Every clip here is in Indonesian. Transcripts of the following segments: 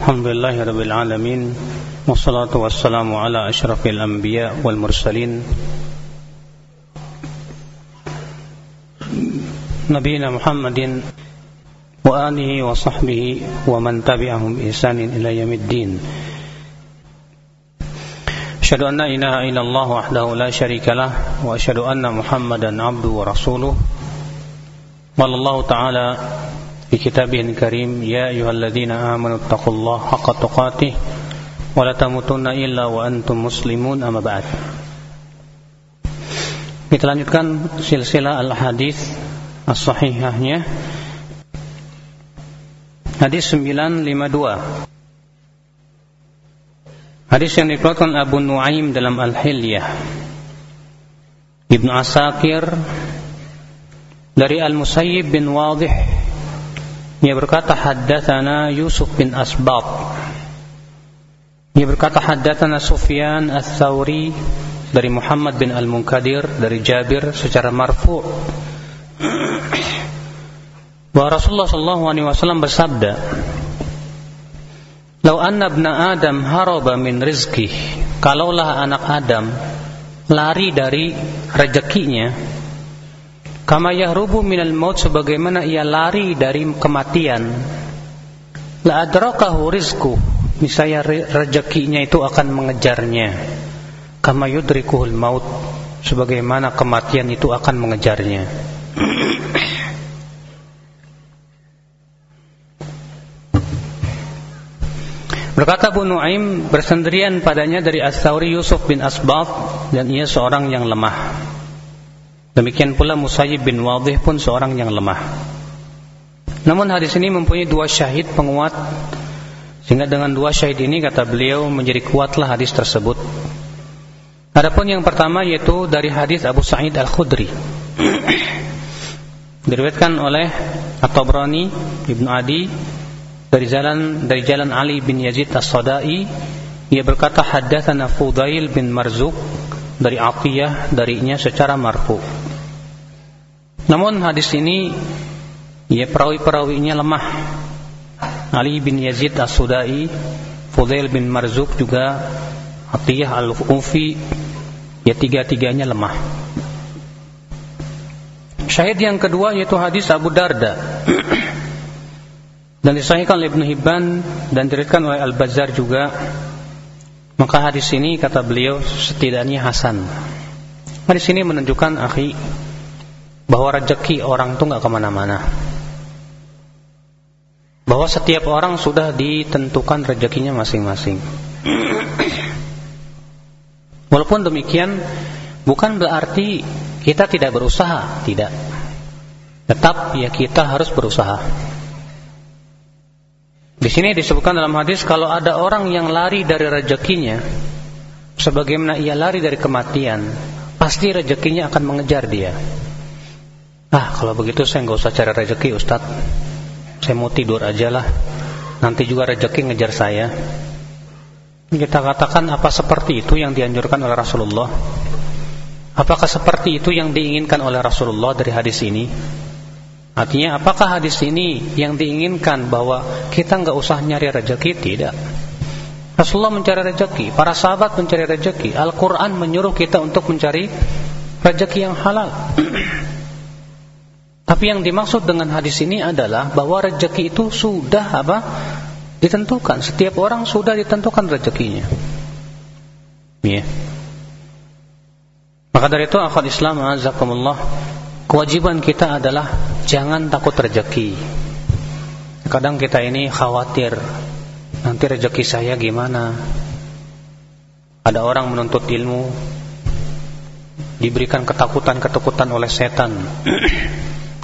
الحمد لله رب العالمين والصلاة والسلام على أشرف الأنبياء والمرسلين نبينا محمد وآله وصحبه ومن تبعهم بإحسان إلى يوم الدين أشهد أن لا إله إلا الله وحده لا شريك له وأشهد أن محمدا عبده ورسوله قال الله تعالى في كتابه الكريم يا أيها الذين آمنوا اتقوا الله حق تقاته ولا تموتن إلا وأنتم مسلمون أما بعد Kita lanjutkan silsilah al-hadis as-sahihahnya Hadis 952 Hadis yang dikeluarkan Abu Nuaim dalam Al-Hilyah Ibnu Asakir dari Al-Musayyib bin Wadih ia berkata haddatsana Yusuf bin Asbab. Ia berkata haddatsana Sufyan Ats-Tsauri dari Muhammad bin Al-Munkadir dari Jabir secara marfu' bahwa Rasulullah sallallahu alaihi wasallam bersabda Lau anna ibna Adam haraba min rizki Kalaulah anak Adam Lari dari rezekinya Kama yahrubu minal maut Sebagaimana ia lari dari kematian. La adrakahu rizku Misalnya rezekinya itu akan mengejarnya. Kama yudrikuhul maut. Sebagaimana kematian itu akan mengejarnya. Berkata Abu Nuaim bersendirian padanya dari As-Sawri Yusuf bin Asbab dan ia seorang yang lemah. Demikian pula Musayyib bin Wadih pun seorang yang lemah. Namun hadis ini mempunyai dua syahid penguat sehingga dengan dua syahid ini kata beliau menjadi kuatlah hadis tersebut. Adapun yang pertama yaitu dari hadis Abu Sa'id Al-Khudri. Diriwayatkan oleh At-Tabrani, Ibnu Adi dari jalan dari jalan Ali bin Yazid As-Sadai ia berkata haddatsana Fudail bin Marzuq dari Atiyah darinya secara marfu. Namun hadis ini ia perawi-perawinya lemah. Ali bin Yazid As-Sudai, Fudail bin Marzuq juga Atiyah Al-Ufi ya tiga-tiganya lemah. Syahid yang kedua yaitu hadis Abu Darda dan disahihkan oleh Ibnu Hibban dan diriwayatkan oleh Al-Bazzar juga maka hadis ini kata beliau setidaknya hasan hadis ini menunjukkan akhi bahwa rezeki orang itu nggak ke mana-mana. Bahwa setiap orang sudah ditentukan rezekinya masing-masing. Walaupun demikian bukan berarti kita tidak berusaha. Tidak. Tetap ya kita harus berusaha. Di sini disebutkan dalam hadis kalau ada orang yang lari dari rezekinya sebagaimana ia lari dari kematian, pasti rezekinya akan mengejar dia. Ah, kalau begitu saya nggak usah cari rezeki, Ustaz. Saya mau tidur aja lah. Nanti juga rezeki ngejar saya. Kita katakan apa seperti itu yang dianjurkan oleh Rasulullah? Apakah seperti itu yang diinginkan oleh Rasulullah dari hadis ini? Artinya apakah hadis ini yang diinginkan bahwa kita nggak usah nyari rezeki? Tidak. Rasulullah mencari rezeki, para sahabat mencari rezeki, Al-Quran menyuruh kita untuk mencari rezeki yang halal. Tapi yang dimaksud dengan hadis ini adalah bahwa rezeki itu sudah apa? Ditentukan. Setiap orang sudah ditentukan rezekinya. Ya. Maka dari itu akhwat Islam azakumullah kewajiban kita adalah jangan takut rezeki. Kadang kita ini khawatir nanti rezeki saya gimana. Ada orang menuntut ilmu diberikan ketakutan-ketakutan oleh setan.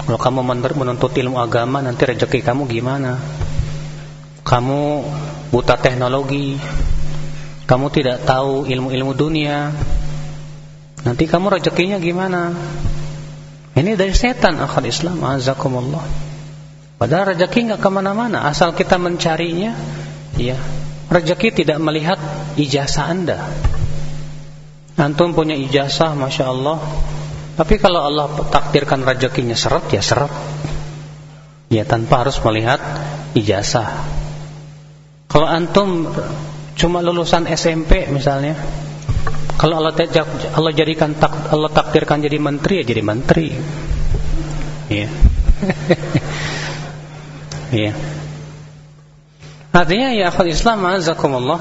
Kalau kamu menuntut ilmu agama nanti rezeki kamu gimana? Kamu buta teknologi, kamu tidak tahu ilmu-ilmu dunia. Nanti kamu rezekinya gimana? Ini dari setan akal Islam azakumullah. Padahal rezeki nggak ke mana-mana, asal kita mencarinya, ya rezeki tidak melihat ijazah anda. Antum punya ijazah, masya Allah. Tapi kalau Allah takdirkan rezekinya seret, ya seret. Ya tanpa harus melihat ijazah. Kalau antum cuma lulusan SMP misalnya, kalau Allah Allah jadikan tak, Allah takdirkan jadi menteri ya jadi menteri. Iya. Iya. Artinya ya akhul Islam azakumullah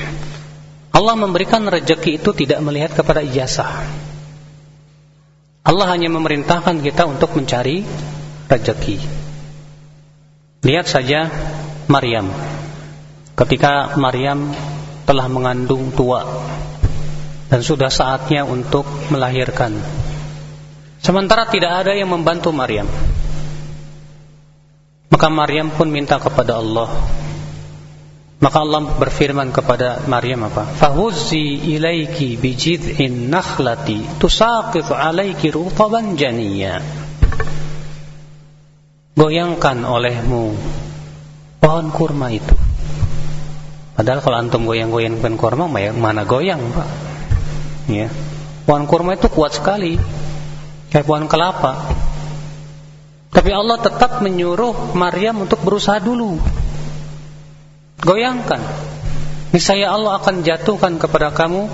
Allah memberikan rezeki itu tidak melihat kepada ijazah. Allah hanya memerintahkan kita untuk mencari rezeki. Lihat saja Maryam. Ketika Maryam telah mengandung tua dan sudah saatnya untuk melahirkan. Sementara tidak ada yang membantu Maryam. Maka Maryam pun minta kepada Allah. Maka Allah berfirman kepada Maryam apa? Fahuzzi ilaiki bijid'in nakhlati tusaqit alaiki rutaban janiyya. Goyangkan olehmu pohon kurma itu. Padahal kalau antum goyang-goyang pohon kurma, mana goyang, Pak? Ya. Pohon kurma itu kuat sekali. Kayak pohon kelapa. Tapi Allah tetap menyuruh Maryam untuk berusaha dulu. Goyangkan. Niscaya Allah akan jatuhkan kepada kamu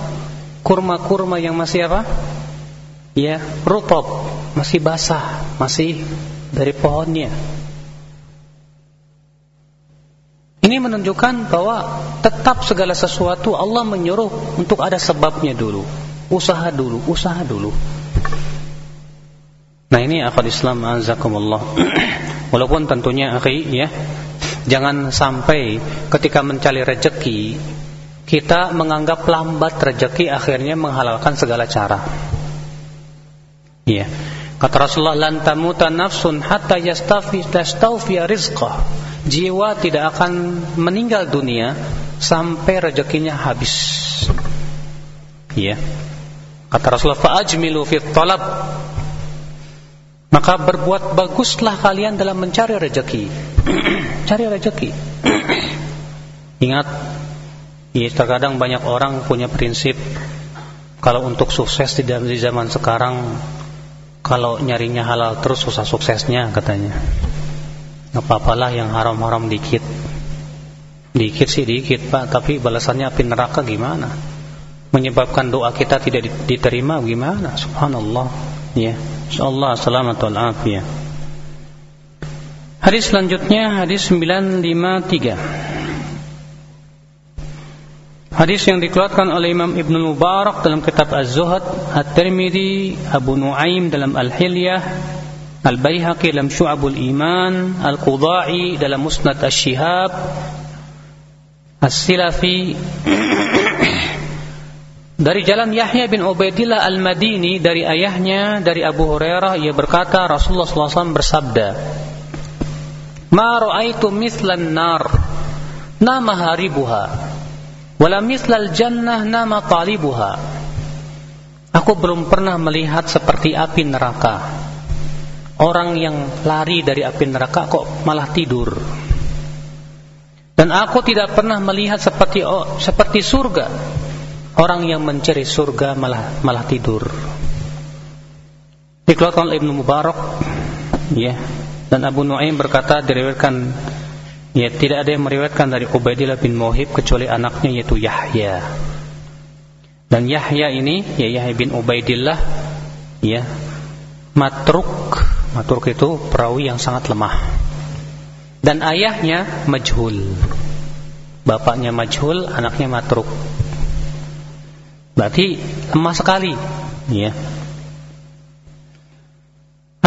kurma-kurma yang masih apa? Ya, rutop, masih basah, masih dari pohonnya. Ini menunjukkan bahwa tetap segala sesuatu Allah menyuruh untuk ada sebabnya dulu. Usaha dulu, usaha dulu. Nah ini akal Islam azakumullah. Walaupun tentunya akhi ya, jangan sampai ketika mencari rezeki kita menganggap lambat rezeki akhirnya menghalalkan segala cara. Iya. Kata Rasulullah lan tamuta nafsun hatta yastafi tastawfi rizqah. Jiwa tidak akan meninggal dunia sampai rezekinya habis. Iya. Kata Rasulullah fa ajmilu fi talab maka berbuat baguslah kalian dalam mencari rezeki. Cari rezeki. Ingat, ya, terkadang banyak orang punya prinsip kalau untuk sukses di zaman sekarang kalau nyarinya halal terus susah suksesnya katanya. Apa-apalah yang haram-haram dikit. Dikit sih dikit, Pak, tapi balasannya api neraka gimana? Menyebabkan doa kita tidak diterima gimana? Subhanallah. Ya. Insyaallah selamat wal afiyah. Hadis selanjutnya hadis 953. Hadis yang dikeluarkan oleh Imam Ibn Mubarak dalam kitab Az-Zuhad, At-Tirmidzi, Abu Nuaim dalam Al-Hilyah, Al-Baihaqi dalam Syu'abul Iman, Al-Qudai dalam Musnad Asy-Syihab, As-Silafi dari jalan Yahya bin Ubaidillah Al-Madini dari ayahnya dari Abu Hurairah ia berkata Rasulullah SAW bersabda Ma ra'aitu mislan nar nama haribuha. Wala mislal jannah nama talibuha. Aku belum pernah melihat seperti api neraka. Orang yang lari dari api neraka kok malah tidur. Dan aku tidak pernah melihat seperti oh, seperti surga. Orang yang mencari surga malah malah tidur. Dikeluarkan oleh Ibnu Mubarak ya dan Abu Nuaim berkata diriwayatkan ya tidak ada yang meriwayatkan dari Ubaidillah bin Muhib kecuali anaknya yaitu Yahya. Dan Yahya ini ya Yahya bin Ubaidillah ya matruk matruk itu perawi yang sangat lemah. Dan ayahnya majhul. Bapaknya majhul, anaknya matruk. Berarti lemah sekali, ya.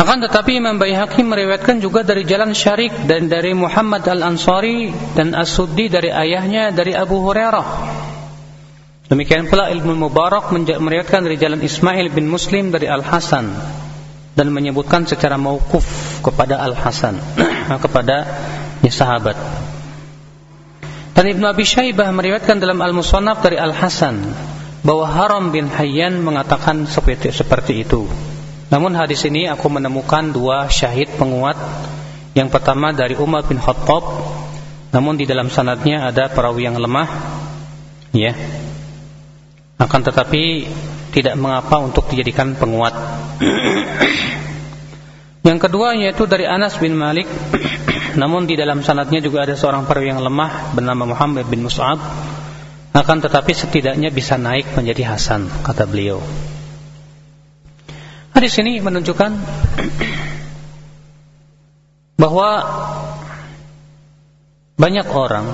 Akan tetapi Imam Baihaqi meriwayatkan juga dari jalan Syarik dan dari Muhammad Al-Ansari dan As-Suddi dari ayahnya dari Abu Hurairah. Demikian pula Ilmu Mubarak meriwayatkan dari jalan Ismail bin Muslim dari Al-Hasan dan menyebutkan secara mauquf kepada Al-Hasan kepada ya, sahabat. Dan Ibnu Abi Syaibah meriwayatkan dalam Al-Musannaf dari Al-Hasan bahwa Haram bin Hayyan mengatakan seperti seperti itu. Namun hadis ini aku menemukan dua syahid penguat. Yang pertama dari Umar bin Khattab, namun di dalam sanadnya ada perawi yang lemah. Ya. Akan tetapi tidak mengapa untuk dijadikan penguat. yang kedua yaitu dari Anas bin Malik namun di dalam sanadnya juga ada seorang perawi yang lemah bernama Muhammad bin Mus'ab akan tetapi setidaknya bisa naik menjadi hasan kata beliau hadis ini menunjukkan bahwa banyak orang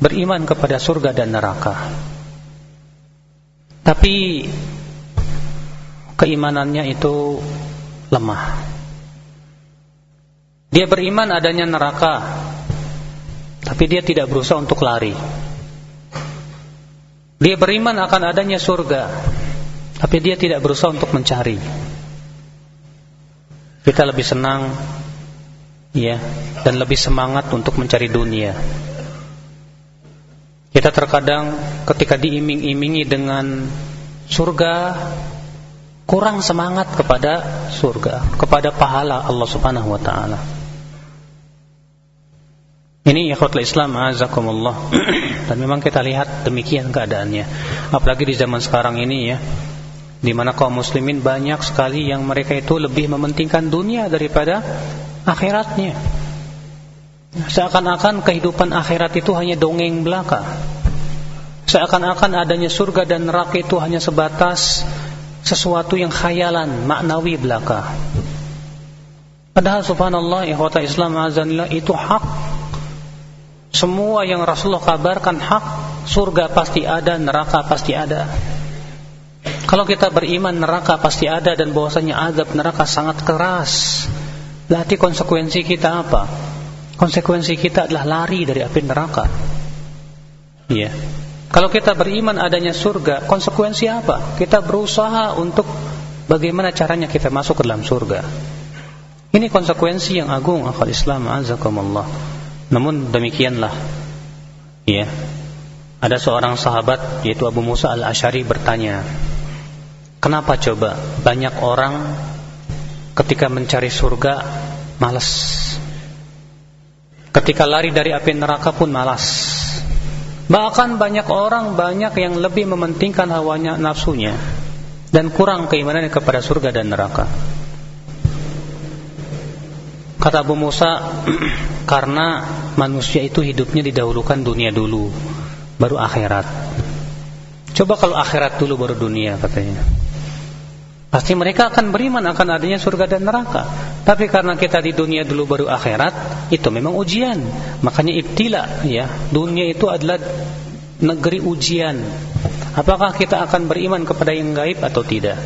beriman kepada surga dan neraka. Tapi keimanannya itu lemah. Dia beriman adanya neraka tapi dia tidak berusaha untuk lari. Dia beriman akan adanya surga, tapi dia tidak berusaha untuk mencari. Kita lebih senang ya dan lebih semangat untuk mencari dunia. Kita terkadang ketika diiming-imingi dengan surga kurang semangat kepada surga, kepada pahala Allah Subhanahu wa taala. Ini ikhwatul Islam azakumullah. Dan memang kita lihat demikian keadaannya. Apalagi di zaman sekarang ini ya. Di mana kaum muslimin banyak sekali yang mereka itu lebih mementingkan dunia daripada akhiratnya. Seakan-akan kehidupan akhirat itu hanya dongeng belaka. Seakan-akan adanya surga dan neraka itu hanya sebatas sesuatu yang khayalan, maknawi belaka. Padahal subhanallah ikhwata Islam azanillah itu hak semua yang Rasulullah kabarkan hak, surga pasti ada, neraka pasti ada. Kalau kita beriman neraka pasti ada dan bahwasanya azab neraka sangat keras. Berarti konsekuensi kita apa? Konsekuensi kita adalah lari dari api neraka. Iya. Kalau kita beriman adanya surga, konsekuensi apa? Kita berusaha untuk bagaimana caranya kita masuk ke dalam surga. Ini konsekuensi yang agung akal Islam azakumullah. Namun demikianlah ya. Ada seorang sahabat yaitu Abu Musa Al-Asy'ari bertanya, "Kenapa coba banyak orang ketika mencari surga malas? Ketika lari dari api neraka pun malas. Bahkan banyak orang banyak yang lebih mementingkan hawanya nafsunya dan kurang keimanannya kepada surga dan neraka." Kata Abu Musa, karena manusia itu hidupnya didahulukan dunia dulu, baru akhirat. Coba kalau akhirat dulu baru dunia katanya. Pasti mereka akan beriman akan adanya surga dan neraka. Tapi karena kita di dunia dulu baru akhirat, itu memang ujian. Makanya ibtila ya. Dunia itu adalah negeri ujian. Apakah kita akan beriman kepada yang gaib atau tidak?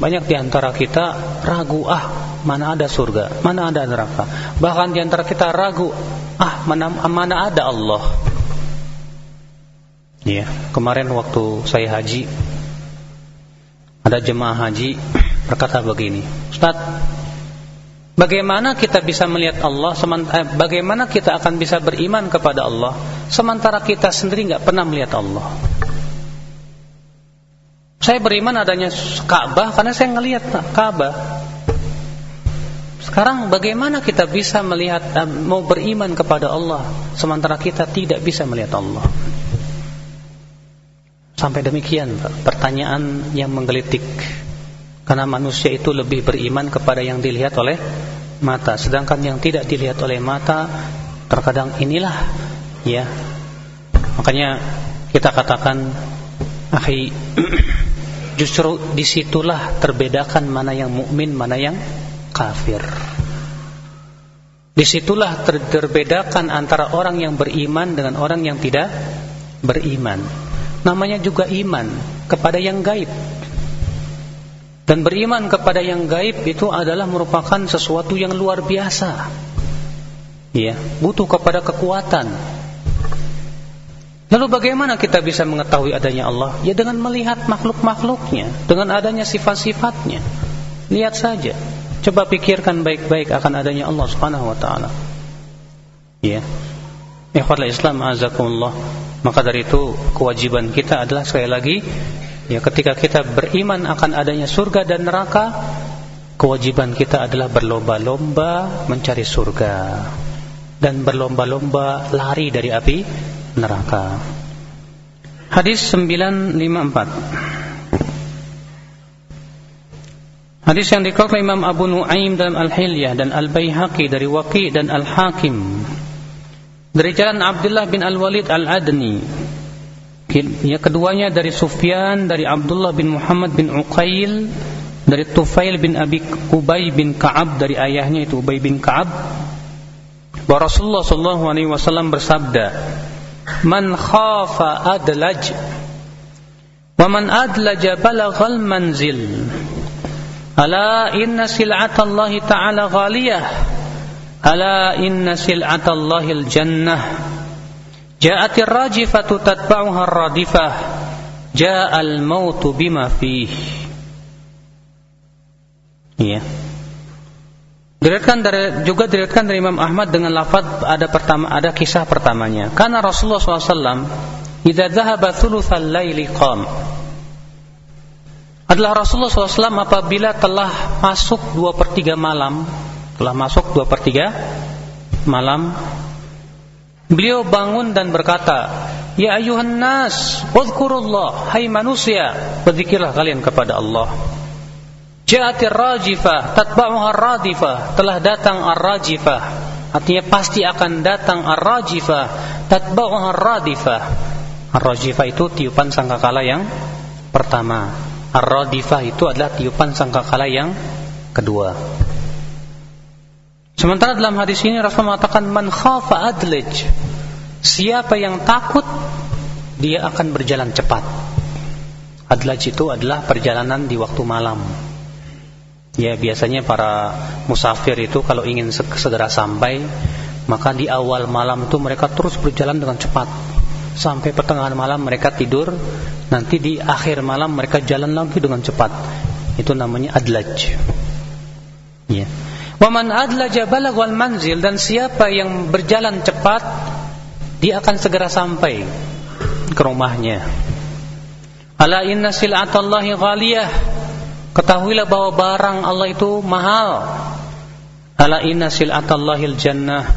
Banyak di antara kita ragu, ah mana ada surga, mana ada neraka. Bahkan di antara kita ragu, ah mana, mana ada Allah. Ya, kemarin waktu saya haji, ada jemaah haji berkata begini, Ustaz, bagaimana kita bisa melihat Allah, eh, bagaimana kita akan bisa beriman kepada Allah, sementara kita sendiri nggak pernah melihat Allah. Saya beriman adanya Ka'bah karena saya ngelihat Ka'bah. Sekarang bagaimana kita bisa melihat eh, mau beriman kepada Allah sementara kita tidak bisa melihat Allah? Sampai demikian pertanyaan yang menggelitik. Karena manusia itu lebih beriman kepada yang dilihat oleh mata, sedangkan yang tidak dilihat oleh mata terkadang inilah ya. Makanya kita katakan akhi Justru di situlah terbedakan mana yang mukmin, mana yang kafir. Di situlah ter terbedakan antara orang yang beriman dengan orang yang tidak beriman. Namanya juga iman kepada yang gaib. Dan beriman kepada yang gaib itu adalah merupakan sesuatu yang luar biasa. Ya, butuh kepada kekuatan, Lalu bagaimana kita bisa mengetahui adanya Allah? Ya dengan melihat makhluk-makhluknya, dengan adanya sifat-sifatnya. Lihat saja. Coba pikirkan baik-baik akan adanya Allah Subhanahu wa taala. Ya. Ikhwatul Islam azakumullah. Maka dari itu kewajiban kita adalah sekali lagi ya ketika kita beriman akan adanya surga dan neraka, kewajiban kita adalah berlomba-lomba mencari surga dan berlomba-lomba lari dari api neraka. Hadis 954. Hadis yang dikeluarkan Imam Abu Nuaim dalam Al-Hilyah dan Al-Baihaqi dari Waqi dan Al-Hakim dari jalan Abdullah bin Al-Walid Al-Adni. Ya keduanya dari Sufyan dari Abdullah bin Muhammad bin Uqail dari Tufail bin Abi Ubay bin Ka'ab dari ayahnya itu Ubay bin Ka'ab. Bahwa Rasulullah sallallahu alaihi wasallam bersabda man khafa adlaj wa man adlaja balaghal manzil. Ala inna sil'atallahi ta'ala ghaliyah ala inna sil'atallahi al-jannah ja'atir rajifatu tatba'uha ar-radifah ja'al mautu bima fihi Iya. Diriwayatkan dari juga diriwayatkan dari Imam Ahmad dengan lafaz ada pertama ada kisah pertamanya. Karena Rasulullah SAW idza dhahaba thulutsal laili qam. Adalah Rasulullah SAW apabila telah masuk dua per tiga malam, telah masuk dua per tiga malam, beliau bangun dan berkata, Ya ayuhan nas, wadhkurullah, hai manusia, berzikirlah kalian kepada Allah. Ja'atir rajifah tatba'uha radifah telah datang ar-rajifah artinya pasti akan datang ar-rajifah tatba'uha radifah ar-rajifah itu tiupan sangkakala yang pertama. Ar-radifah itu adalah tiupan sangkakala yang kedua sementara dalam hadis ini Rasul mengatakan man khafa adlij. Siapa yang takut dia akan berjalan cepat. Adlaj itu adalah perjalanan di waktu malam. Ya biasanya para musafir itu kalau ingin segera sampai maka di awal malam itu mereka terus berjalan dengan cepat. Sampai pertengahan malam mereka tidur nanti di akhir malam mereka jalan lagi dengan cepat. Itu namanya adlaj ya waman adlaja wal manzil dan siapa yang berjalan cepat dia akan segera sampai ke rumahnya ala inna sil'atallahi ghaliyah Ketahuilah bahwa barang Allah itu mahal. Ala inna sil'atallahil jannah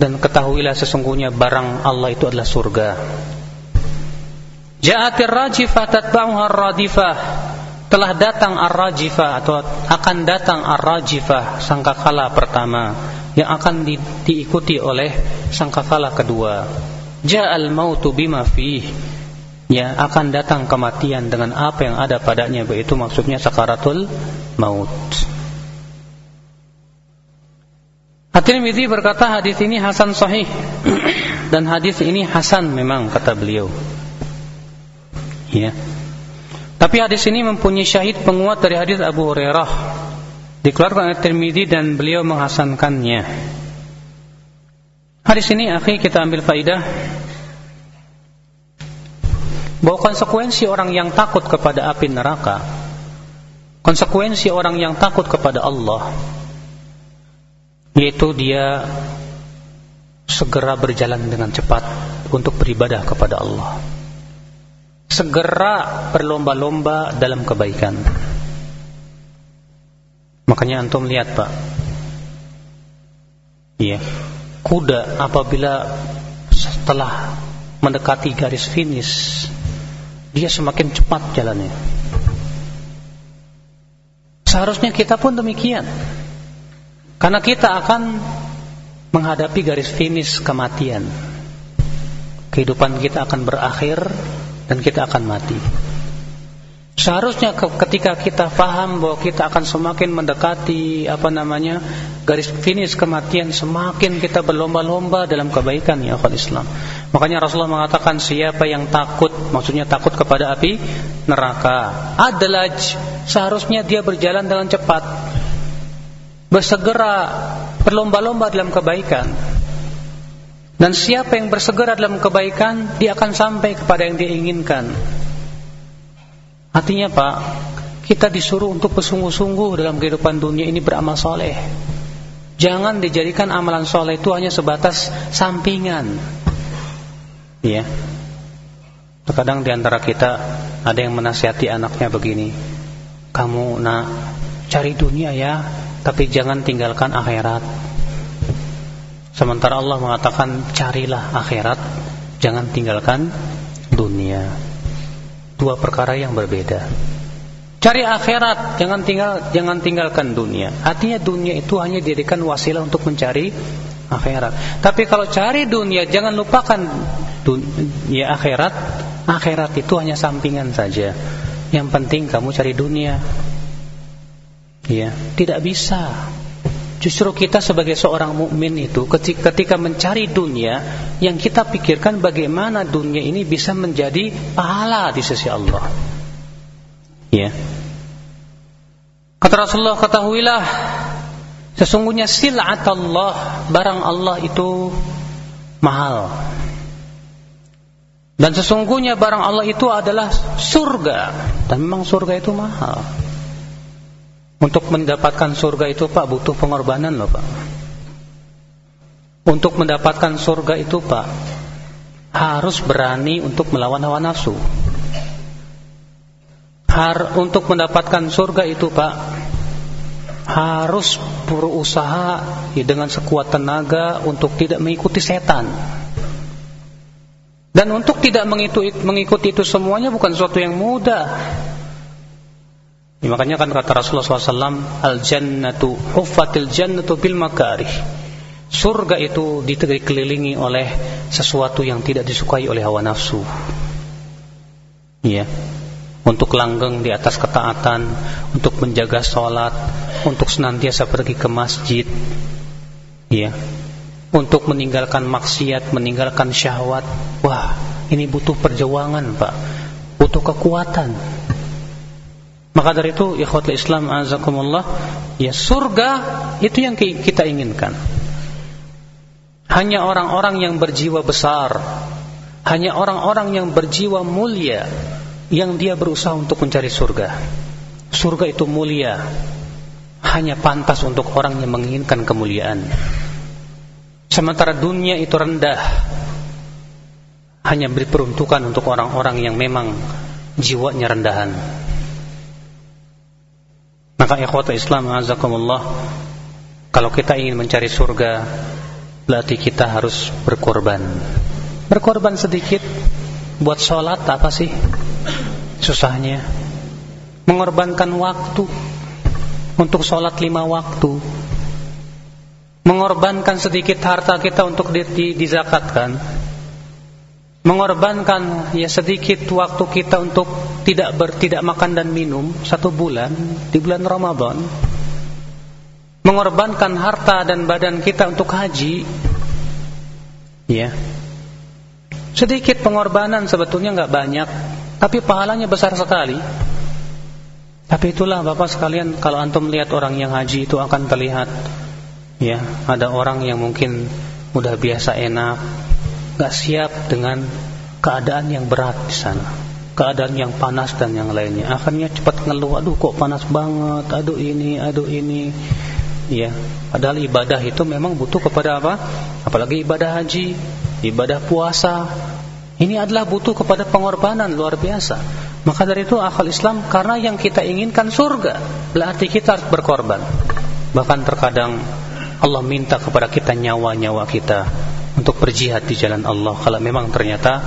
dan ketahuilah sesungguhnya barang Allah itu adalah surga. Ja'atir rajifah tatba'uha radifah telah datang ar-rajifah atau akan datang ar-rajifah sangkakala pertama yang akan di, diikuti oleh sangkakala kedua. Ja'al mautu bima fihi ya akan datang kematian dengan apa yang ada padanya yaitu maksudnya sakaratul maut. At-Tirmidzi berkata hadis ini hasan sahih dan hadis ini hasan memang kata beliau. Ya. Tapi hadis ini mempunyai syahid penguat dari hadis Abu Hurairah. Dikeluarkan oleh Tirmidzi dan beliau menghasankannya. Hadis ini akhi kita ambil faidah. Bahwa konsekuensi orang yang takut kepada api neraka konsekuensi orang yang takut kepada Allah yaitu dia segera berjalan dengan cepat untuk beribadah kepada Allah segera berlomba-lomba dalam kebaikan makanya antum lihat Pak iya kuda apabila setelah mendekati garis finish dia semakin cepat jalannya. Seharusnya kita pun demikian. Karena kita akan menghadapi garis finish kematian. Kehidupan kita akan berakhir dan kita akan mati. Seharusnya ketika kita paham bahwa kita akan semakin mendekati apa namanya garis finish kematian, semakin kita berlomba-lomba dalam kebaikan ya akhwat Islam. Makanya Rasulullah mengatakan siapa yang takut, maksudnya takut kepada api neraka, adlaj, seharusnya dia berjalan dengan cepat. Bersegera berlomba-lomba dalam kebaikan. Dan siapa yang bersegera dalam kebaikan, dia akan sampai kepada yang dia inginkan. Artinya Pak, kita disuruh untuk bersungguh-sungguh dalam kehidupan dunia ini beramal soleh. Jangan dijadikan amalan soleh itu hanya sebatas sampingan. Ya. Terkadang di antara kita ada yang menasihati anaknya begini, kamu nak cari dunia ya, tapi jangan tinggalkan akhirat. Sementara Allah mengatakan carilah akhirat, jangan tinggalkan dunia dua perkara yang berbeda. Cari akhirat, jangan tinggal jangan tinggalkan dunia. Artinya dunia itu hanya dijadikan wasilah untuk mencari akhirat. Tapi kalau cari dunia jangan lupakan dunia akhirat. Akhirat itu hanya sampingan saja. Yang penting kamu cari dunia. Ya, tidak bisa. Justru kita sebagai seorang mukmin itu ketika mencari dunia yang kita pikirkan bagaimana dunia ini bisa menjadi pahala di sisi Allah. Ya. Kata Rasulullah ketahuilah sesungguhnya silat Allah barang Allah itu mahal. Dan sesungguhnya barang Allah itu adalah surga dan memang surga itu mahal. Untuk mendapatkan surga itu Pak butuh pengorbanan loh Pak. Untuk mendapatkan surga itu Pak harus berani untuk melawan hawa nafsu har untuk mendapatkan surga itu Pak harus berusaha ya, dengan sekuat tenaga untuk tidak mengikuti setan. Dan untuk tidak mengikuti, mengikuti itu semuanya bukan sesuatu yang mudah. Ya, makanya kan kata Rasulullah SAW, al jannatu huffatil jannatu bil makarih. Surga itu dikelilingi oleh sesuatu yang tidak disukai oleh hawa nafsu. Ya untuk langgeng di atas ketaatan, untuk menjaga sholat, untuk senantiasa pergi ke masjid, ya, untuk meninggalkan maksiat, meninggalkan syahwat. Wah, ini butuh perjuangan, Pak. Butuh kekuatan. Maka dari itu, ikhwatul Islam azakumullah, ya surga itu yang kita inginkan. Hanya orang-orang yang berjiwa besar, hanya orang-orang yang berjiwa mulia yang dia berusaha untuk mencari surga. Surga itu mulia, hanya pantas untuk orang yang menginginkan kemuliaan. Sementara dunia itu rendah, hanya diperuntukkan untuk orang-orang yang memang jiwanya rendahan. Maka ikhwata Islam azakumullah, kalau kita ingin mencari surga, berarti kita harus berkorban. Berkorban sedikit buat sholat apa sih? susahnya. Mengorbankan waktu. Untuk sholat lima waktu. Mengorbankan sedikit harta kita untuk di, di, dizakatkan mengorbankan ya sedikit waktu kita untuk tidak ber, tidak makan dan minum satu bulan di bulan Ramadan. Mengorbankan harta dan badan kita untuk haji. Ya. Sedikit pengorbanan sebetulnya nggak banyak tapi pahalanya besar sekali. Tapi itulah Bapak sekalian kalau antum melihat orang yang haji itu akan terlihat ya, ada orang yang mungkin udah biasa enak, gak siap dengan keadaan yang berat di sana. Keadaan yang panas dan yang lainnya. Akhirnya cepat ngeluh, aduh kok panas banget, aduh ini, aduh ini. Ya, padahal ibadah itu memang butuh kepada apa? Apalagi ibadah haji, ibadah puasa, ini adalah butuh kepada pengorbanan luar biasa. Maka dari itu akal Islam karena yang kita inginkan surga, berarti kita harus berkorban. Bahkan terkadang Allah minta kepada kita nyawa-nyawa kita untuk berjihad di jalan Allah kalau memang ternyata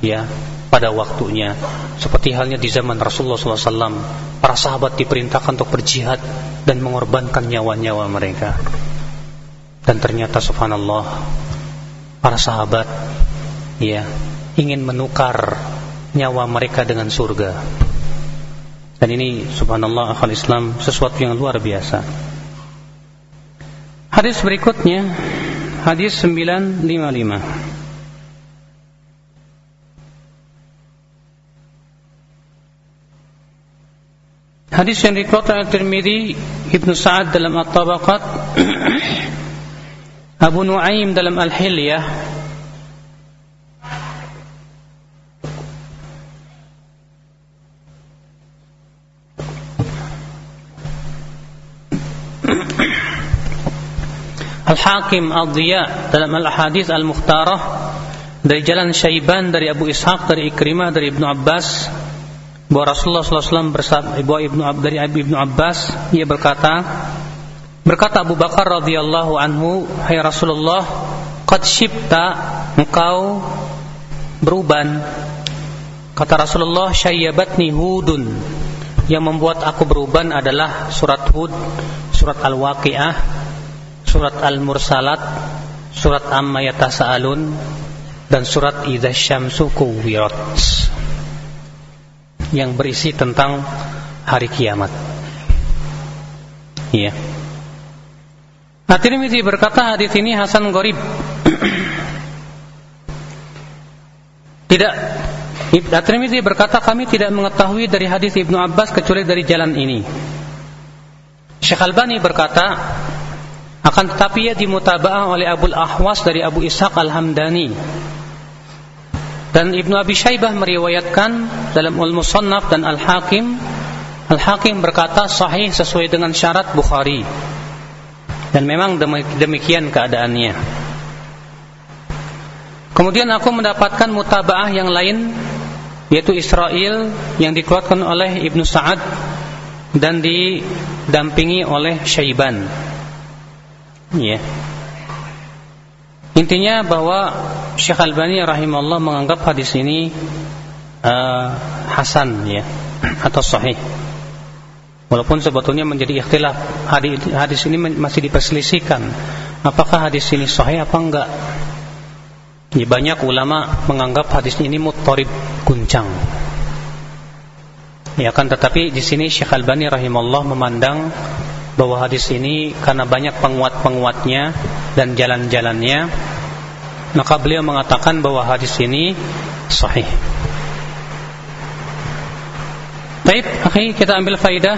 ya pada waktunya seperti halnya di zaman Rasulullah SAW para sahabat diperintahkan untuk berjihad dan mengorbankan nyawa-nyawa mereka dan ternyata subhanallah para sahabat ya ingin menukar nyawa mereka dengan surga. Dan ini subhanallah akal Islam sesuatu yang luar biasa. Hadis berikutnya hadis 955. Hadis yang dikeluarkan oleh Tirmidzi, Ibnu Sa'ad dalam At-Tabaqat, Abu Nuaim dalam Al-Hilyah Al-Hakim Al-Diya dalam Al-Hadis Al-Mukhtarah dari jalan Syaiban dari Abu Ishaq dari Ikrimah dari Ibnu Abbas bahwa Rasulullah SAW bersabda Ibnu dari Ibnu Abbas ia berkata berkata Abu Bakar radhiyallahu anhu hai Rasulullah qad shibta engkau beruban. Kata Rasulullah syayyabatni hudun. Yang membuat aku beruban adalah surat Hud, surat Al-Waqiah, surat Al-Mursalat, surat Amma Yatasaalun dan surat Idza Syamsu Kuwirat yang berisi tentang hari kiamat. Iya. At-Tirmidzi berkata hadis ini hasan gharib. tidak At-Tirmidzi berkata kami tidak mengetahui dari hadis Ibnu Abbas kecuali dari jalan ini. Syekh Albani berkata akan tetapi ia dimutabaah oleh Abu Ahwas dari Abu Ishaq Al-Hamdani. Dan Ibnu Abi Syaibah meriwayatkan dalam Al-Musannaf dan Al-Hakim Al-Hakim berkata sahih sesuai dengan syarat Bukhari. Dan memang demikian keadaannya. Kemudian aku mendapatkan mutabaah yang lain yaitu Israel yang dikeluarkan oleh Ibnu Sa'ad dan didampingi oleh Syaiban. Ya. Intinya bahwa Syekh Albani rahimahullah menganggap hadis ini uh, hasan ya atau sahih. Walaupun sebetulnya menjadi ikhtilaf hadis, hadis ini masih diperselisihkan apakah hadis ini sahih apa enggak. Ya, banyak ulama menganggap hadis ini muttarib guncang. Ya kan tetapi di sini Syekh Albani rahimahullah memandang bahwa hadis ini karena banyak penguat-penguatnya dan jalan-jalannya maka beliau mengatakan bahwa hadis ini sahih. Baik, akhi kita ambil faidah.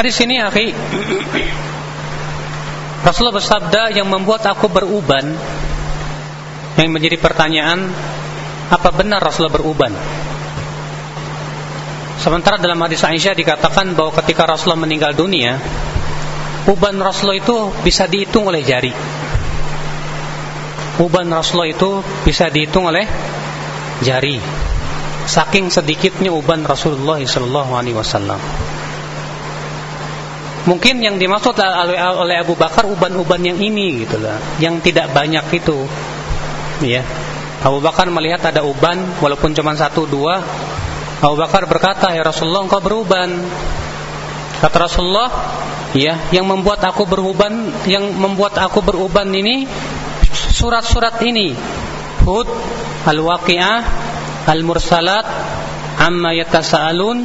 Hadis ini akhi Rasulullah bersabda yang membuat aku beruban yang menjadi pertanyaan apa benar Rasulullah beruban? Sementara dalam hadis Aisyah dikatakan bahwa ketika Rasulullah meninggal dunia, uban Rasulullah itu bisa dihitung oleh jari uban Rasulullah itu bisa dihitung oleh jari. Saking sedikitnya uban Rasulullah wasallam. Mungkin yang dimaksud oleh Abu Bakar uban-uban yang ini gitu lah, yang tidak banyak itu. Ya. Abu Bakar melihat ada uban walaupun cuma satu dua. Abu Bakar berkata, "Ya Rasulullah, engkau beruban." Kata Rasulullah, "Ya, yang membuat aku beruban, yang membuat aku beruban ini surat-surat ini Hud, Al-Waqi'ah, Al-Mursalat, Amma Yatasa'alun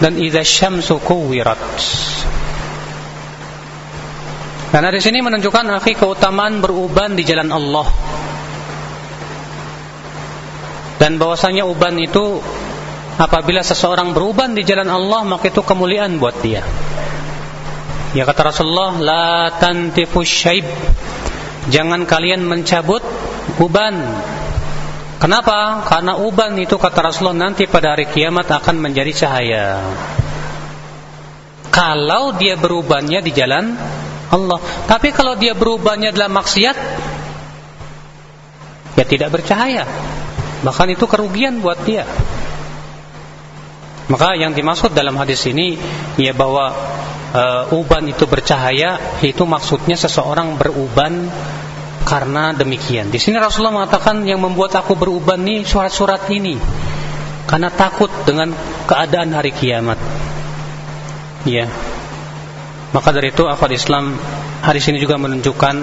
dan Idza Syamsu Kuwirat. Karena di sini menunjukkan akhi keutamaan beruban di jalan Allah. Dan bahwasanya uban itu apabila seseorang beruban di jalan Allah maka itu kemuliaan buat dia. Ya kata Rasulullah, la tantifu syaib jangan kalian mencabut uban. Kenapa? Karena uban itu kata Rasulullah nanti pada hari kiamat akan menjadi cahaya. Kalau dia berubannya di jalan Allah. Tapi kalau dia berubannya dalam maksiat, ya tidak bercahaya. Bahkan itu kerugian buat dia. Maka yang dimaksud dalam hadis ini ya bahwa uh, uban itu bercahaya itu maksudnya seseorang beruban karena demikian. Di sini Rasulullah mengatakan yang membuat aku beruban nih surat-surat ini karena takut dengan keadaan hari kiamat. Ya. Maka dari itu akal Islam hari ini juga menunjukkan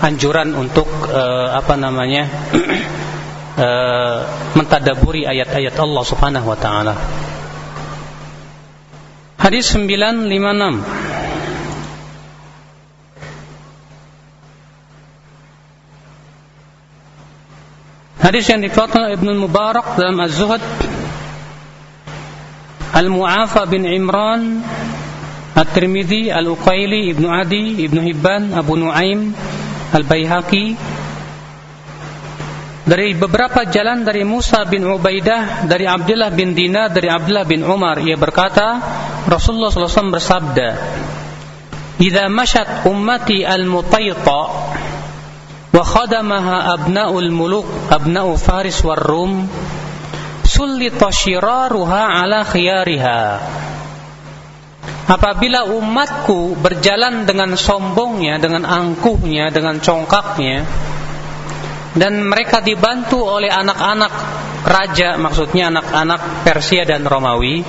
anjuran untuk uh, apa namanya uh, mentadaburi ayat-ayat Allah Subhanahu wa taala. Hadis 956 Hadis yang dikeluarkan Ibnu Mubarak dalam Az-Zuhd Al-Mu'afa bin Imran At-Tirmidzi, Al-Uqaili, Ibnu Adi, Ibnu Hibban, Abu Nuaim, Al-Baihaqi dari beberapa jalan dari Musa bin Ubaidah, dari Abdullah bin Dinar, dari Abdullah bin Umar, ia berkata, Rasulullah SAW bersabda, "Idza mashat ummati al-mutayta wa khadamaha abna'ul muluk, abna'u Faris war Rum, sullita shiraruha ala khiyariha." Apabila umatku berjalan dengan sombongnya, dengan angkuhnya, dengan congkaknya, dan mereka dibantu oleh anak-anak raja maksudnya anak-anak Persia dan Romawi.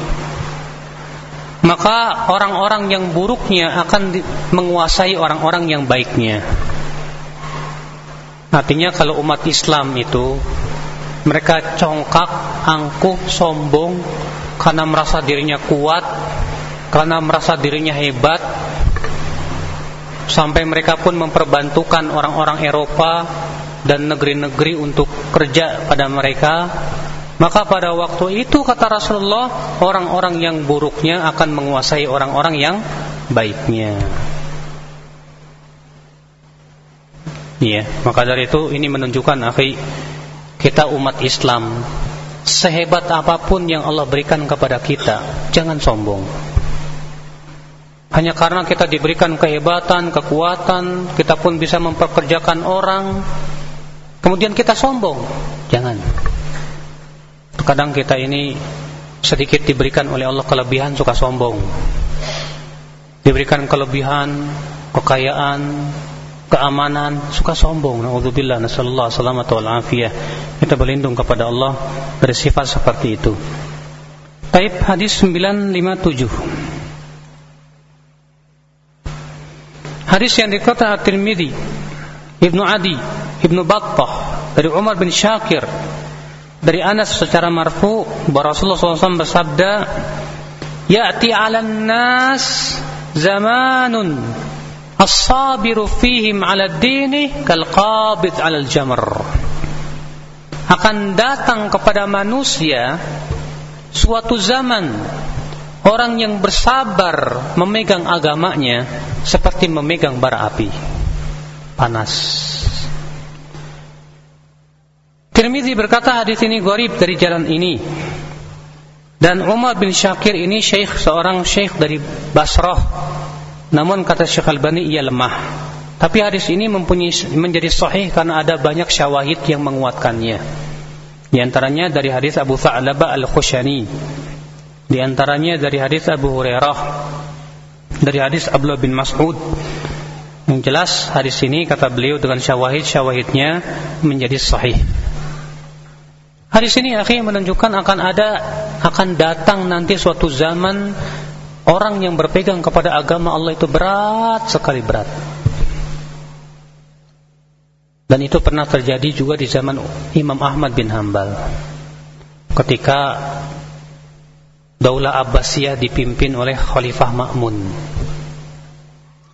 Maka orang-orang yang buruknya akan menguasai orang-orang yang baiknya. Artinya kalau umat Islam itu mereka congkak, angkuh, sombong karena merasa dirinya kuat karena merasa dirinya hebat sampai mereka pun memperbantukan orang-orang Eropa dan negeri-negeri untuk kerja pada mereka maka pada waktu itu kata Rasulullah orang-orang yang buruknya akan menguasai orang-orang yang baiknya Iya, maka dari itu ini menunjukkan akhi kita umat Islam sehebat apa pun yang Allah berikan kepada kita, jangan sombong. Hanya karena kita diberikan kehebatan, kekuatan, kita pun bisa memperkerjakan orang, Kemudian kita sombong. Jangan. Kadang kita ini sedikit diberikan oleh Allah kelebihan suka sombong. Diberikan kelebihan, kekayaan, keamanan, suka sombong. Nauzubillah, nasallallahu salamata wal afiyah. Kita berlindung kepada Allah dari sifat seperti itu. Taib hadis 957. Hadis yang dikatakan At-Tirmidzi Ibnu Adi, Ibnu Battah dari Umar bin Syakir dari Anas secara marfu bahwa Rasulullah SAW bersabda Ya'ti 'alan nas zamanun as-sabiru fihim 'ala dini kal qabid 'ala al-jamr akan datang kepada manusia suatu zaman orang yang bersabar memegang agamanya seperti memegang bara api panas. Tirmizi berkata hadis ini gharib dari jalan ini. Dan Umar bin Syakir ini syekh seorang syekh dari Basrah. Namun kata Syekh Al-Bani ia lemah. Tapi hadis ini mempunyai menjadi sahih karena ada banyak syawahid yang menguatkannya. Di antaranya dari hadis Abu Tha'laba Al-Khushani. Di antaranya dari hadis Abu Hurairah. Dari hadis Abdullah bin Mas'ud yang jelas hadis ini kata beliau dengan syawahid-syawahidnya menjadi sahih. Hadis ini akhirnya menunjukkan akan ada akan datang nanti suatu zaman orang yang berpegang kepada agama Allah itu berat sekali berat. Dan itu pernah terjadi juga di zaman Imam Ahmad bin Hambal. Ketika Daulah Abbasiyah dipimpin oleh Khalifah Ma'mun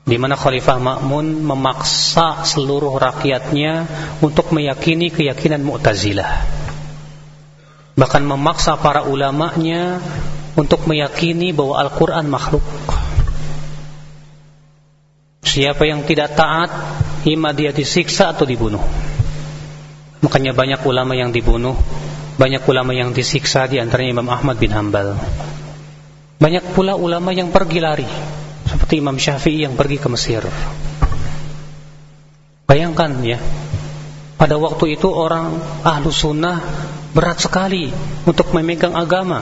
di mana Khalifah Ma'mun memaksa seluruh rakyatnya untuk meyakini keyakinan Mu'tazilah. Bahkan memaksa para ulamanya untuk meyakini bahwa Al-Quran makhluk. Siapa yang tidak taat, ima dia disiksa atau dibunuh. Makanya banyak ulama yang dibunuh, banyak ulama yang disiksa di antaranya Imam Ahmad bin Hambal. Banyak pula ulama yang pergi lari seperti Imam Syafi'i yang pergi ke Mesir. Bayangkan ya, pada waktu itu orang ahlu sunnah berat sekali untuk memegang agama.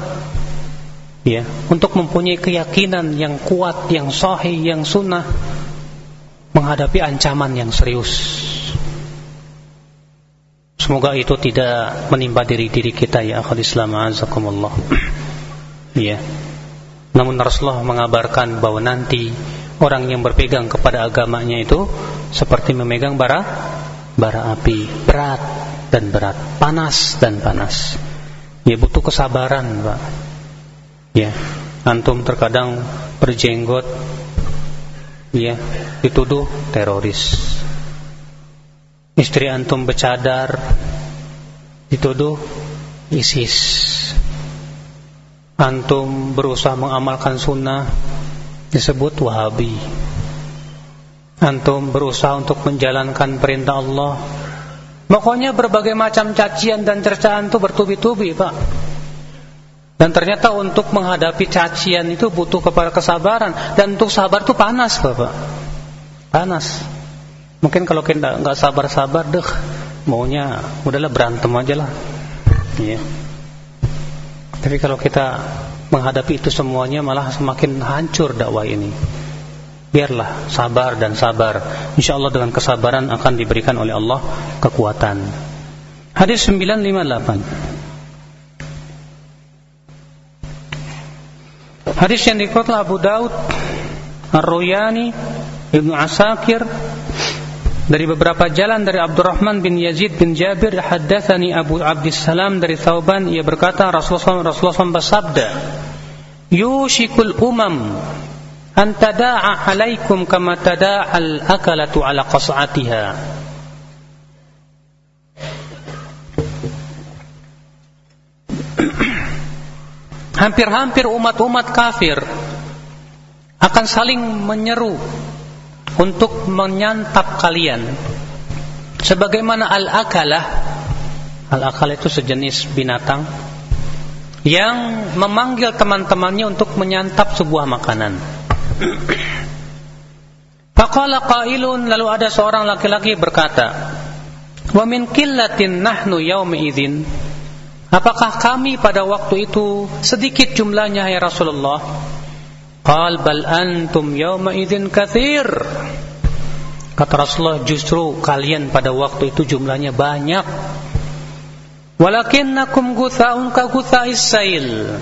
Ya, untuk mempunyai keyakinan yang kuat, yang sahih, yang sunnah menghadapi ancaman yang serius. Semoga itu tidak menimpa diri diri kita ya akhul Islam azakumullah. Ya. Namun Rasulullah mengabarkan bahwa nanti orang yang berpegang kepada agamanya itu seperti memegang bara bara api, berat dan berat, panas dan panas. Ya butuh kesabaran, Pak. Ya, antum terkadang berjenggot ya dituduh teroris. Istri antum bercadar dituduh ISIS antum berusaha mengamalkan sunnah disebut wahabi antum berusaha untuk menjalankan perintah Allah pokoknya berbagai macam cacian dan cercaan itu bertubi-tubi pak. Dan ternyata untuk menghadapi cacian itu butuh kepada kesabaran. Dan untuk sabar itu panas bapak panas. Mungkin kalau kita nggak sabar-sabar deh maunya udahlah berantem aja lah. Iya. Tapi kalau kita menghadapi itu semuanya malah semakin hancur dakwah ini. Biarlah sabar dan sabar. Insya Allah dengan kesabaran akan diberikan oleh Allah kekuatan. Hadis 958. Hadis yang dikutlah Abu Daud, Ar-Ruyani, Ibnu Asakir dari beberapa jalan dari Abdurrahman bin Yazid bin Jabir haddatsani Abu Abdissalam dari Thauban ia berkata Rasulullah Rasulullah bersabda yushikul umam an tada'a alaikum kama tada'a al-akalatu ala qas'atiha. Hampir-hampir umat-umat kafir akan saling menyeru untuk menyantap kalian. Sebagaimana al-akalah al-akalah itu sejenis binatang yang memanggil teman-temannya untuk menyantap sebuah makanan Faqala qailun lalu ada seorang laki-laki berkata, "Wa min qillatin nahnu yauma idzin?" Apakah kami pada waktu itu sedikit jumlahnya ya Rasulullah? Qal bal antum yauma idzin katsir. Kata Rasulullah justru kalian pada waktu itu jumlahnya banyak. Walakinnakum gutha'un ka gutha'is sail.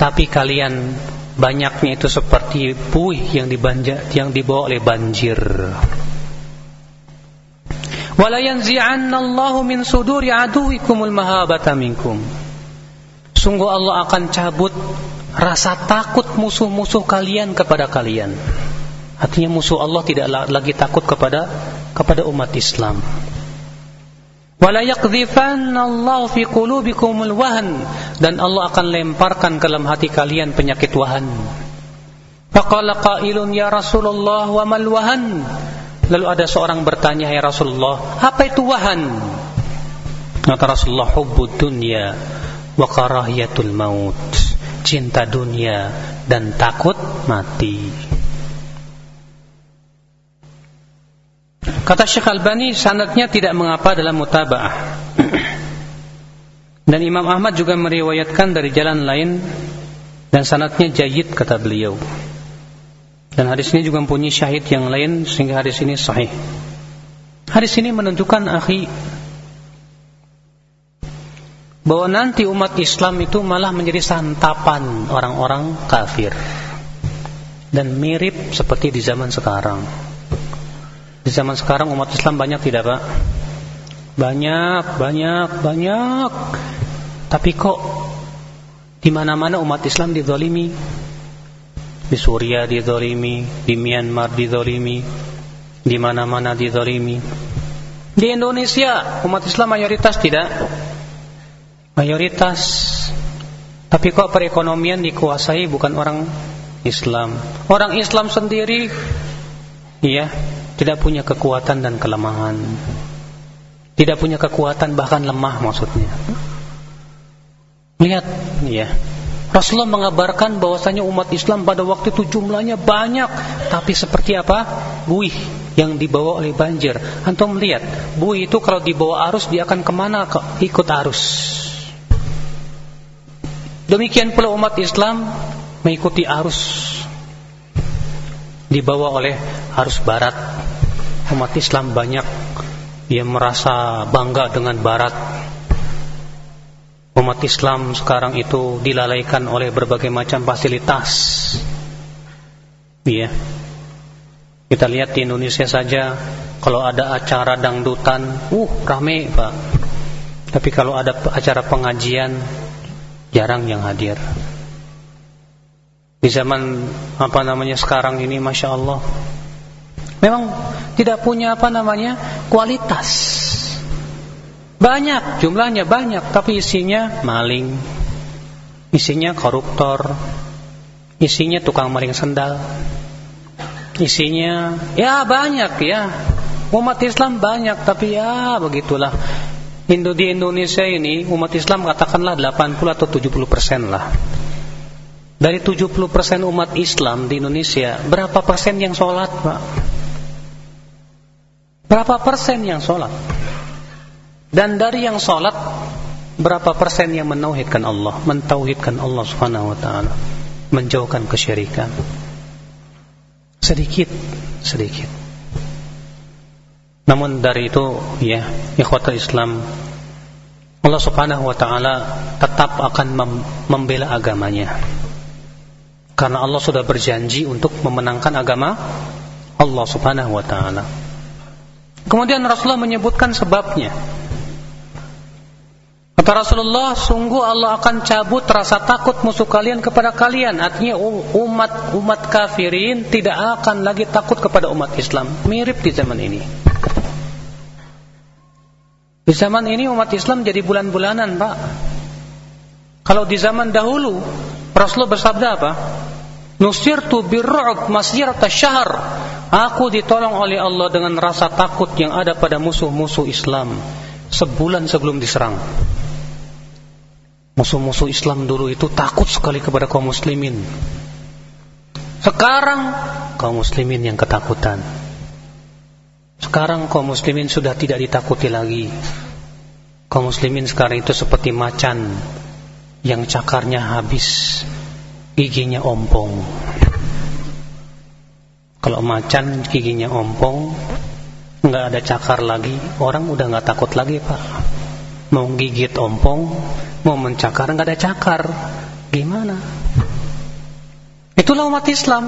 Tapi kalian banyaknya itu seperti buih yang dibanja, yang dibawa oleh banjir. Wala yanzi'anna Allahu min suduri aduwikumul mahabata minkum. Sungguh Allah akan cabut rasa takut musuh-musuh kalian kepada kalian. Artinya musuh Allah tidak lagi takut kepada kepada umat Islam. Wala Allah fi qulubikumul wahn dan Allah akan lemparkan ke dalam hati kalian penyakit wahan. Faqala qailun ya Rasulullah wa mal wahan? Lalu ada seorang bertanya ya Rasulullah, apa itu wahan? Kata Rasulullah hubbud dunya wa karahiyatul maut. Cinta dunia dan takut mati. Kata Syekh Albani sanadnya tidak mengapa dalam mutaba'ah. Dan Imam Ahmad juga meriwayatkan dari jalan lain dan sanadnya jayid kata beliau. Dan hadis ini juga mempunyai syahid yang lain sehingga hadis ini sahih. Hadis ini menunjukkan akhi bahwa nanti umat Islam itu malah menjadi santapan orang-orang kafir dan mirip seperti di zaman sekarang. Di zaman sekarang umat Islam banyak tidak Pak? Banyak, banyak, banyak. Tapi kok di mana-mana umat Islam dizalimi? Di Suria dizalimi, di Myanmar dizalimi, di mana-mana dizalimi. Di Indonesia umat Islam mayoritas tidak? Mayoritas. Tapi kok perekonomian dikuasai bukan orang Islam. Orang Islam sendiri iya tidak punya kekuatan dan kelemahan. Tidak punya kekuatan bahkan lemah maksudnya. Lihat, ya. Rasulullah mengabarkan bahwasanya umat Islam pada waktu itu jumlahnya banyak, tapi seperti apa? Buih yang dibawa oleh banjir. Antum melihat, buih itu kalau dibawa arus dia akan ke mana? Ikut arus. Demikian pula umat Islam mengikuti arus dibawa oleh arus barat umat Islam banyak yang merasa bangga dengan barat. Umat Islam sekarang itu dilalaikan oleh berbagai macam fasilitas. Iya. Kita lihat di Indonesia saja kalau ada acara dangdutan uh rame Pak. Tapi kalau ada acara pengajian jarang yang hadir. Di zaman apa namanya sekarang ini masya Allah memang tidak punya apa namanya kualitas. Banyak jumlahnya banyak tapi isinya maling. Isinya koruptor. Isinya tukang maling sendal. Isinya ya banyak ya. Umat Islam banyak tapi ya begitulah. Indo di Indonesia ini umat Islam katakanlah 80 atau 70 persen lah. Dari 70% umat Islam di Indonesia, berapa persen yang sholat, Pak? Berapa persen yang sholat? Dan dari yang sholat, berapa persen yang menauhidkan Allah, mentauhidkan Allah Subhanahu wa taala, menjauhkan kesyirikan. Sedikit, sedikit. Namun dari itu ya, ikhwatul Islam Allah Subhanahu wa taala tetap akan mem membela agamanya. Karena Allah sudah berjanji untuk memenangkan agama Allah Subhanahu wa taala. Kemudian Rasulullah menyebutkan sebabnya. Kata Rasulullah, sungguh Allah akan cabut rasa takut musuh kalian kepada kalian. Artinya umat umat kafirin tidak akan lagi takut kepada umat Islam. Mirip di zaman ini. Di zaman ini umat Islam jadi bulan-bulanan, Pak. Kalau di zaman dahulu Rasulullah bersabda apa? Nusirtu birru'b masirata syahr. Aku ditolong oleh Allah dengan rasa takut yang ada pada musuh-musuh Islam sebulan sebelum diserang. Musuh-musuh Islam dulu itu takut sekali kepada kaum muslimin. Sekarang kaum muslimin yang ketakutan. Sekarang kaum muslimin sudah tidak ditakuti lagi. Kaum muslimin sekarang itu seperti macan yang cakarnya habis, giginya ompong. Kalau macan giginya ompong, nggak ada cakar lagi, orang udah nggak takut lagi pak. Mau gigit ompong, mau mencakar nggak ada cakar. Gimana? Itulah umat Islam.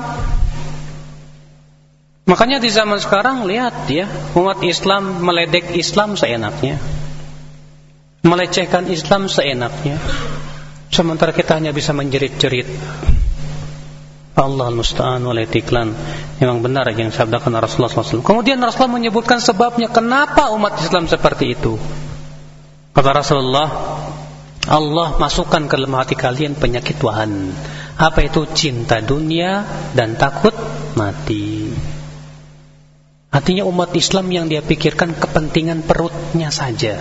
Makanya di zaman sekarang lihat ya umat Islam meledek Islam seenaknya. Melecehkan Islam seenaknya. Sementara kita hanya bisa menjerit-jerit Allah al-musta'an iklan Memang benar yang sabdakan Rasulullah SAW Kemudian Rasulullah menyebutkan sebabnya Kenapa umat Islam seperti itu Kata Rasulullah Allah masukkan ke dalam hati kalian penyakit Tuhan. Apa itu cinta dunia dan takut mati. Artinya umat Islam yang dia pikirkan kepentingan perutnya saja.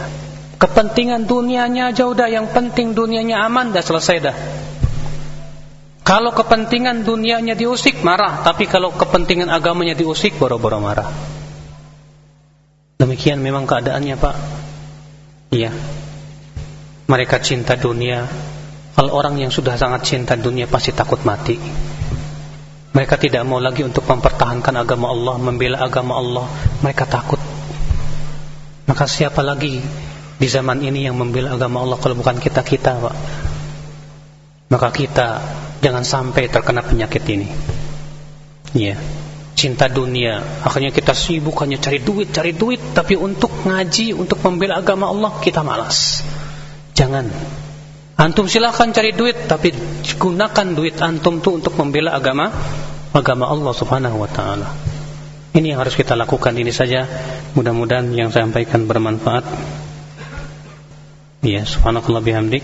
Kepentingan dunianya aja udah yang penting dunianya aman dah selesai dah. Kalau kepentingan dunianya diusik marah, tapi kalau kepentingan agamanya diusik boro-boro marah. Demikian memang keadaannya, Pak. Iya. Mereka cinta dunia. Kalau orang yang sudah sangat cinta dunia pasti takut mati. Mereka tidak mau lagi untuk mempertahankan agama Allah membela agama Allah. Mereka takut. Maka siapa lagi di zaman ini yang membela agama Allah kalau bukan kita-kita Pak? Maka kita jangan sampai terkena penyakit ini ya cinta dunia akhirnya kita sibuk hanya cari duit cari duit tapi untuk ngaji untuk membela agama Allah kita malas Jangan. Antum silahkan cari duit tapi gunakan duit antum tuh untuk membela agama agama Allah Subhanahu wa taala. Ini yang harus kita lakukan ini saja. Mudah-mudahan yang saya sampaikan bermanfaat. Ya, subhanakallah bihamdik.